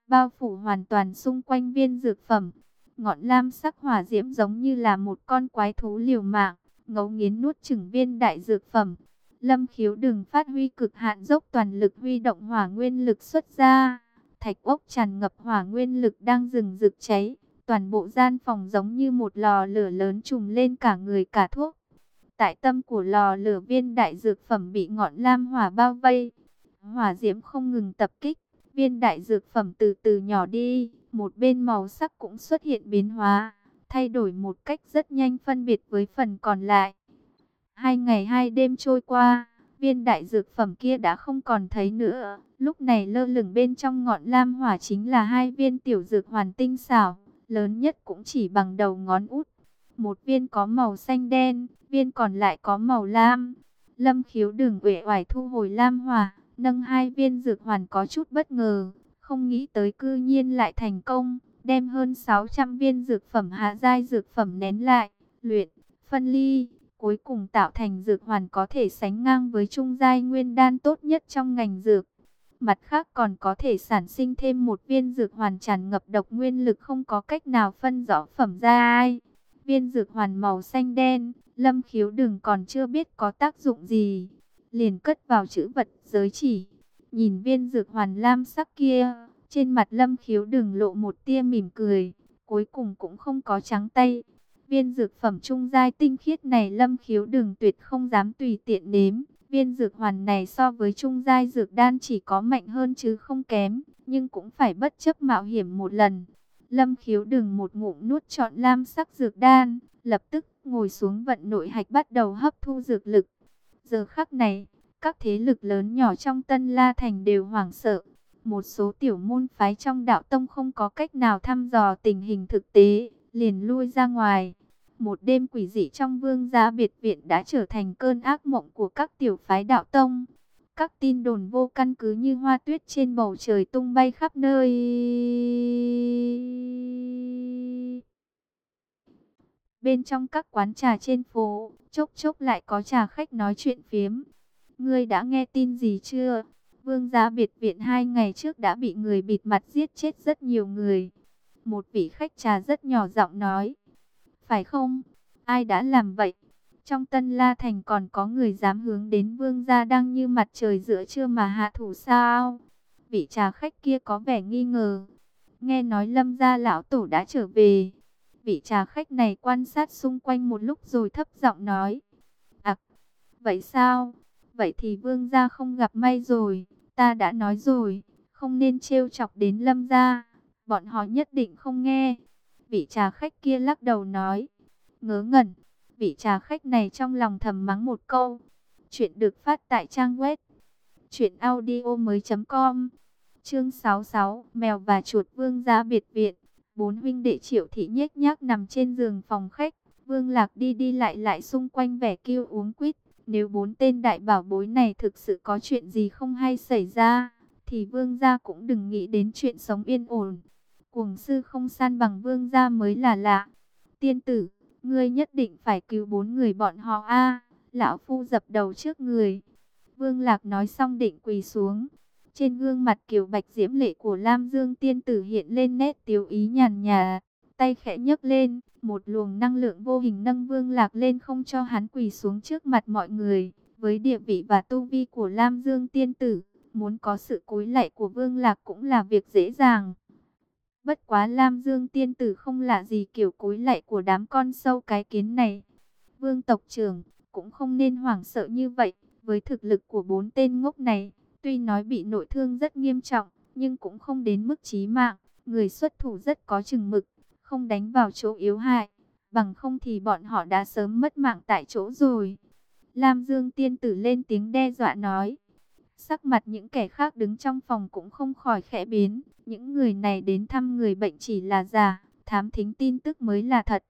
Speaker 1: bao phủ hoàn toàn xung quanh viên dược phẩm. Ngọn lam sắc hỏa diễm giống như là một con quái thú liều mạng, ngấu nghiến nuốt chửng viên đại dược phẩm. Lâm khiếu đừng phát huy cực hạn dốc toàn lực huy động hỏa nguyên lực xuất ra. Thạch ốc tràn ngập hỏa nguyên lực đang rừng rực cháy. Toàn bộ gian phòng giống như một lò lửa lớn trùm lên cả người cả thuốc. Tại tâm của lò lửa viên đại dược phẩm bị ngọn lam hỏa bao vây. Hỏa diễm không ngừng tập kích. Viên đại dược phẩm từ từ nhỏ đi một bên màu sắc cũng xuất hiện biến hóa, thay đổi một cách rất nhanh phân biệt với phần còn lại. Hai ngày hai đêm trôi qua, viên đại dược phẩm kia đã không còn thấy nữa. Lúc này lơ lửng bên trong ngọn lam hỏa chính là hai viên tiểu dược hoàn tinh xảo, lớn nhất cũng chỉ bằng đầu ngón út. Một viên có màu xanh đen, viên còn lại có màu lam. Lâm khiếu đừng uể oải thu hồi lam hỏa, nâng hai viên dược hoàn có chút bất ngờ, không nghĩ tới cư nhiên lại thành công, đem hơn 600 viên dược phẩm hạ giai dược phẩm nén lại, luyện, phân ly, cuối cùng tạo thành dược hoàn có thể sánh ngang với trung giai nguyên đan tốt nhất trong ngành dược. Mặt khác còn có thể sản sinh thêm một viên dược hoàn tràn ngập độc nguyên lực không có cách nào phân rõ phẩm ra ai. Viên dược hoàn màu xanh đen, lâm khiếu đừng còn chưa biết có tác dụng gì. Liền cất vào chữ vật giới chỉ. Nhìn viên dược hoàn lam sắc kia, trên mặt lâm khiếu đừng lộ một tia mỉm cười, cuối cùng cũng không có trắng tay. Viên dược phẩm trung giai tinh khiết này lâm khiếu đừng tuyệt không dám tùy tiện nếm. Viên dược hoàn này so với trung giai dược đan chỉ có mạnh hơn chứ không kém, nhưng cũng phải bất chấp mạo hiểm một lần. Lâm khiếu đừng một ngụm nuốt trọn lam sắc dược đan, lập tức ngồi xuống vận nội hạch bắt đầu hấp thu dược lực. Giờ khắc này, các thế lực lớn nhỏ trong Tân La Thành đều hoảng sợ. Một số tiểu môn phái trong đạo tông không có cách nào thăm dò tình hình thực tế, liền lui ra ngoài. Một đêm quỷ dị trong vương gia biệt viện đã trở thành cơn ác mộng của các tiểu phái đạo tông. Các tin đồn vô căn cứ như hoa tuyết trên bầu trời tung bay khắp nơi. Bên trong các quán trà trên phố, chốc chốc lại có trà khách nói chuyện phiếm. Ngươi đã nghe tin gì chưa? Vương gia biệt viện hai ngày trước đã bị người bịt mặt giết chết rất nhiều người. Một vị khách trà rất nhỏ giọng nói. Phải không? Ai đã làm vậy? Trong Tân La Thành còn có người dám hướng đến vương gia đang như mặt trời giữa trưa mà hạ thủ sao? Vị trà khách kia có vẻ nghi ngờ. Nghe nói lâm gia lão tổ đã trở về. Vị trà khách này quan sát xung quanh một lúc rồi thấp giọng nói. À, vậy sao? Vậy thì vương gia không gặp may rồi, ta đã nói rồi, không nên trêu chọc đến lâm gia. bọn họ nhất định không nghe. Vị trà khách kia lắc đầu nói, ngớ ngẩn, vị trà khách này trong lòng thầm mắng một câu. Chuyện được phát tại trang web truyệnaudiomoi.com. Chương 66, mèo và chuột vương gia biệt viện. Bốn huynh đệ Triệu thị nhếch nhác nằm trên giường phòng khách, Vương Lạc đi đi lại lại xung quanh vẻ kêu uống quýt, nếu bốn tên đại bảo bối này thực sự có chuyện gì không hay xảy ra, thì Vương gia cũng đừng nghĩ đến chuyện sống yên ổn. Cuồng sư không san bằng Vương gia mới là lạ. Tiên tử, ngươi nhất định phải cứu bốn người bọn họ a. lão phu dập đầu trước người. Vương Lạc nói xong định quỳ xuống. Trên gương mặt kiều bạch diễm lệ của Lam Dương tiên tử hiện lên nét tiêu ý nhàn nhà. Tay khẽ nhấc lên, một luồng năng lượng vô hình nâng Vương Lạc lên không cho hắn quỳ xuống trước mặt mọi người. Với địa vị và tu vi của Lam Dương tiên tử, muốn có sự cúi lạy của Vương Lạc cũng là việc dễ dàng. Bất quá Lam Dương tiên tử không lạ gì kiểu cúi lạy của đám con sâu cái kiến này. Vương tộc trưởng cũng không nên hoảng sợ như vậy. Với thực lực của bốn tên ngốc này, tuy nói bị nội thương rất nghiêm trọng, nhưng cũng không đến mức chí mạng. Người xuất thủ rất có chừng mực, không đánh vào chỗ yếu hại. Bằng không thì bọn họ đã sớm mất mạng tại chỗ rồi. Lam Dương tiên tử lên tiếng đe dọa nói. Sắc mặt những kẻ khác đứng trong phòng cũng không khỏi khẽ biến. Những người này đến thăm người bệnh chỉ là giả, thám thính tin tức mới là thật.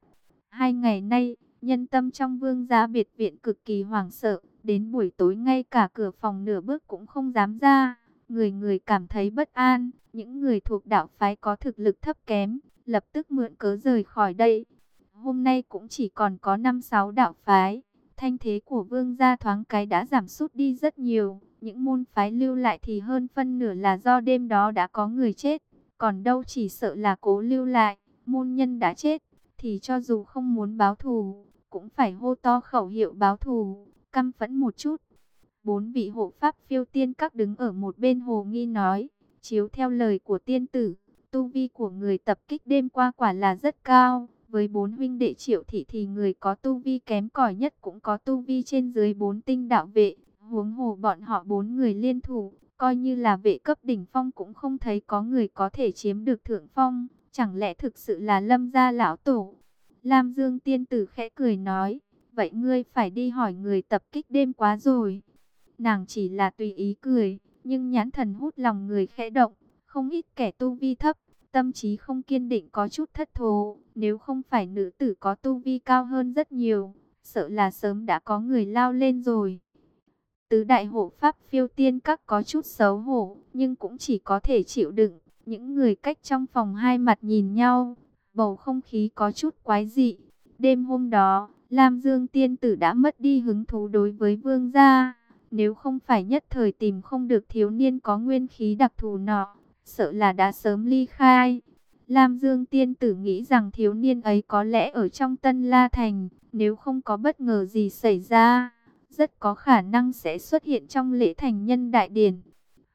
Speaker 1: Hai ngày nay, nhân tâm trong vương gia biệt viện cực kỳ hoảng sợ. Đến buổi tối ngay cả cửa phòng nửa bước cũng không dám ra. Người người cảm thấy bất an. Những người thuộc đạo phái có thực lực thấp kém, lập tức mượn cớ rời khỏi đây. Hôm nay cũng chỉ còn có 5-6 đạo phái. Thanh thế của vương gia thoáng cái đã giảm sút đi rất nhiều. Những môn phái lưu lại thì hơn phân nửa là do đêm đó đã có người chết. Còn đâu chỉ sợ là cố lưu lại, môn nhân đã chết. Thì cho dù không muốn báo thù, cũng phải hô to khẩu hiệu báo thù, căm phẫn một chút. Bốn vị hộ pháp phiêu tiên các đứng ở một bên hồ nghi nói, chiếu theo lời của tiên tử, tu vi của người tập kích đêm qua quả là rất cao. Với bốn huynh đệ triệu thị thì người có tu vi kém cỏi nhất cũng có tu vi trên dưới bốn tinh đạo vệ. Huống hồ bọn họ bốn người liên thủ, coi như là vệ cấp đỉnh phong cũng không thấy có người có thể chiếm được thượng phong. Chẳng lẽ thực sự là lâm gia lão tổ? Lam Dương tiên tử khẽ cười nói, vậy ngươi phải đi hỏi người tập kích đêm quá rồi. Nàng chỉ là tùy ý cười, nhưng nhãn thần hút lòng người khẽ động, không ít kẻ tu vi thấp, tâm trí không kiên định có chút thất thố, nếu không phải nữ tử có tu vi cao hơn rất nhiều, sợ là sớm đã có người lao lên rồi. Tứ đại hộ pháp phiêu tiên các có chút xấu hổ, nhưng cũng chỉ có thể chịu đựng. Những người cách trong phòng hai mặt nhìn nhau, bầu không khí có chút quái dị. Đêm hôm đó, Lam Dương tiên tử đã mất đi hứng thú đối với vương gia. Nếu không phải nhất thời tìm không được thiếu niên có nguyên khí đặc thù nọ, sợ là đã sớm ly khai. Lam Dương tiên tử nghĩ rằng thiếu niên ấy có lẽ ở trong Tân La Thành, nếu không có bất ngờ gì xảy ra, rất có khả năng sẽ xuất hiện trong lễ thành nhân đại điển.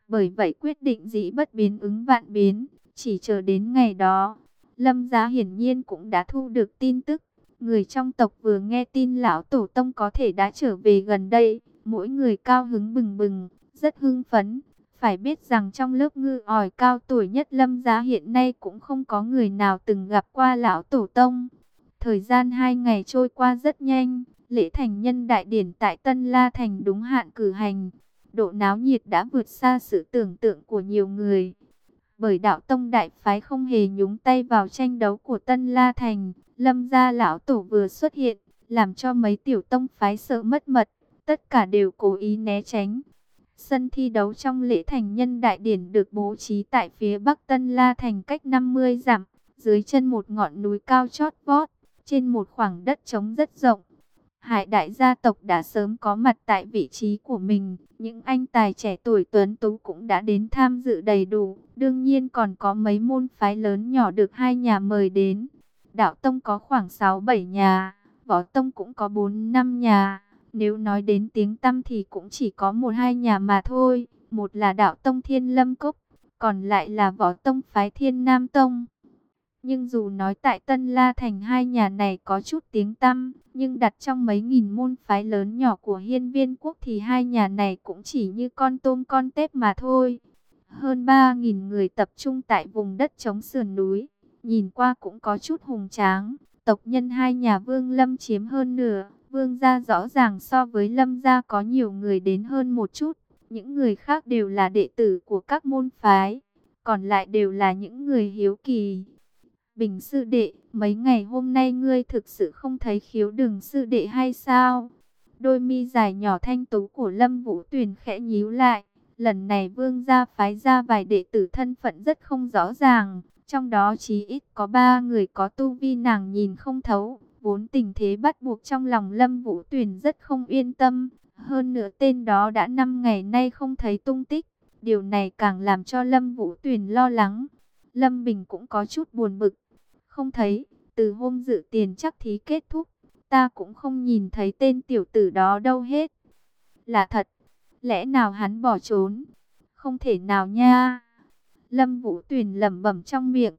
Speaker 1: Bởi vậy quyết định dĩ bất biến ứng vạn biến, chỉ chờ đến ngày đó. Lâm Giá hiển nhiên cũng đã thu được tin tức. Người trong tộc vừa nghe tin lão tổ tông có thể đã trở về gần đây. Mỗi người cao hứng bừng bừng, rất hưng phấn. Phải biết rằng trong lớp ngư ỏi cao tuổi nhất Lâm gia hiện nay cũng không có người nào từng gặp qua lão tổ tông. Thời gian hai ngày trôi qua rất nhanh. Lễ thành nhân đại điển tại Tân La Thành đúng hạn cử hành. Độ náo nhiệt đã vượt xa sự tưởng tượng của nhiều người bởi đạo tông đại phái không hề nhúng tay vào tranh đấu của Tân La Thành. Lâm gia lão tổ vừa xuất hiện, làm cho mấy tiểu tông phái sợ mất mật, tất cả đều cố ý né tránh. Sân thi đấu trong lễ thành nhân đại điển được bố trí tại phía bắc Tân La Thành cách 50 dặm, dưới chân một ngọn núi cao chót vót, trên một khoảng đất trống rất rộng. Hải đại gia tộc đã sớm có mặt tại vị trí của mình, những anh tài trẻ tuổi tuấn tú cũng đã đến tham dự đầy đủ, đương nhiên còn có mấy môn phái lớn nhỏ được hai nhà mời đến. Đạo Tông có khoảng 6-7 nhà, Võ Tông cũng có 4-5 nhà, nếu nói đến tiếng tâm thì cũng chỉ có một hai nhà mà thôi, một là Đạo Tông Thiên Lâm Cốc, còn lại là Võ Tông phái Thiên Nam Tông. Nhưng dù nói tại Tân La Thành hai nhà này có chút tiếng tăm, nhưng đặt trong mấy nghìn môn phái lớn nhỏ của hiên viên quốc thì hai nhà này cũng chỉ như con tôm con tép mà thôi. Hơn 3.000 người tập trung tại vùng đất chống sườn núi, nhìn qua cũng có chút hùng tráng. Tộc nhân hai nhà Vương Lâm chiếm hơn nửa, Vương gia rõ ràng so với Lâm gia có nhiều người đến hơn một chút. Những người khác đều là đệ tử của các môn phái, còn lại đều là những người hiếu kỳ. Bình sư đệ, mấy ngày hôm nay ngươi thực sự không thấy khiếu đường sư đệ hay sao? Đôi mi dài nhỏ thanh tú của Lâm Vũ Tuyền khẽ nhíu lại. Lần này vương gia phái ra vài đệ tử thân phận rất không rõ ràng. Trong đó chí ít có ba người có tu vi nàng nhìn không thấu. Vốn tình thế bắt buộc trong lòng Lâm Vũ Tuyền rất không yên tâm. Hơn nữa tên đó đã năm ngày nay không thấy tung tích. Điều này càng làm cho Lâm Vũ Tuyền lo lắng. Lâm Bình cũng có chút buồn bực. Không thấy, từ hôm dự tiền chắc thí kết thúc, ta cũng không nhìn thấy tên tiểu tử đó đâu hết. Là thật, lẽ nào hắn bỏ trốn? Không thể nào nha. Lâm Vũ Tuyền lẩm bẩm trong miệng.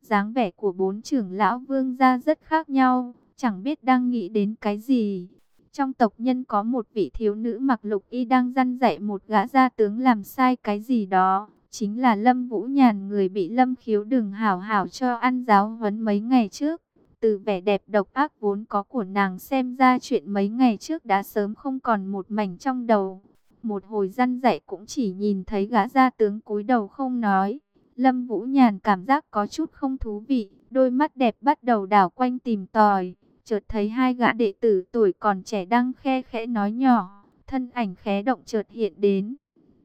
Speaker 1: dáng vẻ của bốn trưởng lão vương gia rất khác nhau, chẳng biết đang nghĩ đến cái gì. Trong tộc nhân có một vị thiếu nữ mặc lục y đang răn dạy một gã gia tướng làm sai cái gì đó. Chính là Lâm Vũ Nhàn người bị Lâm Khiếu đừng hảo hảo cho ăn giáo huấn mấy ngày trước. Từ vẻ đẹp độc ác vốn có của nàng xem ra chuyện mấy ngày trước đã sớm không còn một mảnh trong đầu. Một hồi răn dạy cũng chỉ nhìn thấy gã gia tướng cúi đầu không nói. Lâm Vũ Nhàn cảm giác có chút không thú vị, đôi mắt đẹp bắt đầu đảo quanh tìm tòi. Chợt thấy hai gã đệ tử tuổi còn trẻ đang khe khẽ nói nhỏ, thân ảnh khẽ động chợt hiện đến.